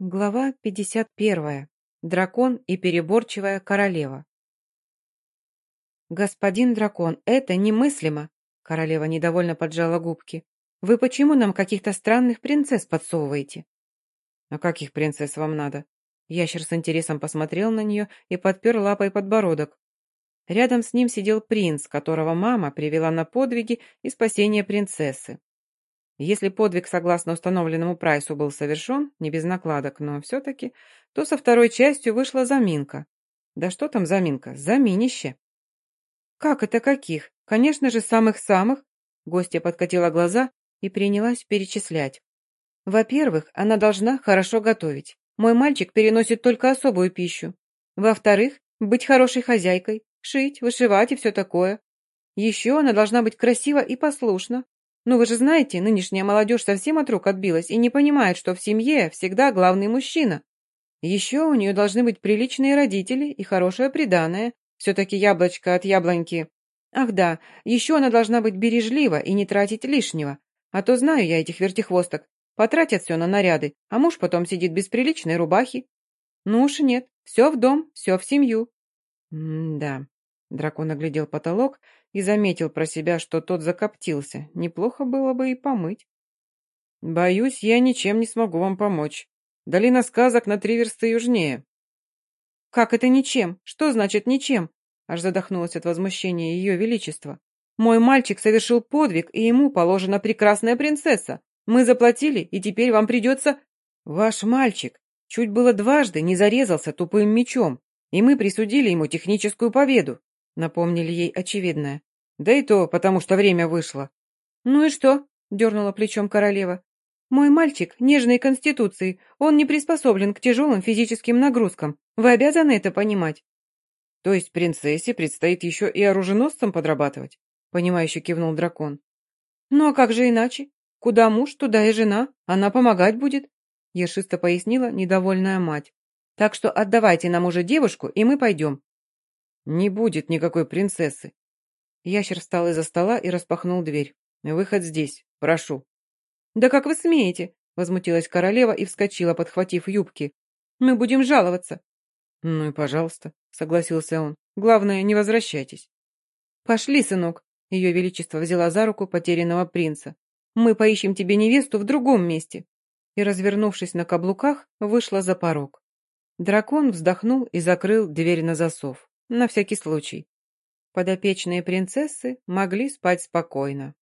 Глава 51. Дракон и переборчивая королева. «Господин дракон, это немыслимо!» Королева недовольно поджала губки. «Вы почему нам каких-то странных принцесс подсовываете?» «А каких принцесс вам надо?» Ящер с интересом посмотрел на нее и подпер лапой подбородок. Рядом с ним сидел принц, которого мама привела на подвиги и спасение принцессы. Если подвиг, согласно установленному прайсу, был совершен, не без накладок, но все-таки, то со второй частью вышла заминка. Да что там заминка? Заминище. Как это каких? Конечно же, самых-самых. Гостья подкатила глаза и принялась перечислять. Во-первых, она должна хорошо готовить. Мой мальчик переносит только особую пищу. Во-вторых, быть хорошей хозяйкой, шить, вышивать и все такое. Еще она должна быть красива и послушна, но вы же знаете, нынешняя молодежь совсем от рук отбилась и не понимает, что в семье всегда главный мужчина. Еще у нее должны быть приличные родители и хорошее приданое. Все-таки яблочко от яблоньки. Ах да, еще она должна быть бережлива и не тратить лишнего. А то знаю я этих вертихвосток. Потратят все на наряды, а муж потом сидит без приличной рубахи. Ну уж нет, все в дом, все в семью. М-да. Дракон оглядел потолок и заметил про себя, что тот закоптился. Неплохо было бы и помыть. «Боюсь, я ничем не смогу вам помочь. Долина сказок на три версты южнее». «Как это ничем? Что значит ничем?» Аж задохнулась от возмущения ее величества. «Мой мальчик совершил подвиг, и ему положена прекрасная принцесса. Мы заплатили, и теперь вам придется...» «Ваш мальчик чуть было дважды не зарезался тупым мечом, и мы присудили ему техническую победу напомнили ей очевидное. Да и то, потому что время вышло. «Ну и что?» — дернула плечом королева. «Мой мальчик нежной конституции, он не приспособлен к тяжелым физическим нагрузкам. Вы обязаны это понимать». «То есть принцессе предстоит еще и оруженосцем подрабатывать?» — понимающе кивнул дракон. «Ну а как же иначе? Куда муж, туда и жена. Она помогать будет», — ершисто пояснила недовольная мать. «Так что отдавайте нам уже девушку, и мы пойдем. «Не будет никакой принцессы!» Ящер встал из-за стола и распахнул дверь. «Выход здесь. Прошу». «Да как вы смеете?» — возмутилась королева и вскочила, подхватив юбки. «Мы будем жаловаться». «Ну и пожалуйста», — согласился он. «Главное, не возвращайтесь». «Пошли, сынок», — ее величество взяла за руку потерянного принца. «Мы поищем тебе невесту в другом месте». И, развернувшись на каблуках, вышла за порог. Дракон вздохнул и закрыл дверь на засов. На всякий случай. Подопечные принцессы могли спать спокойно.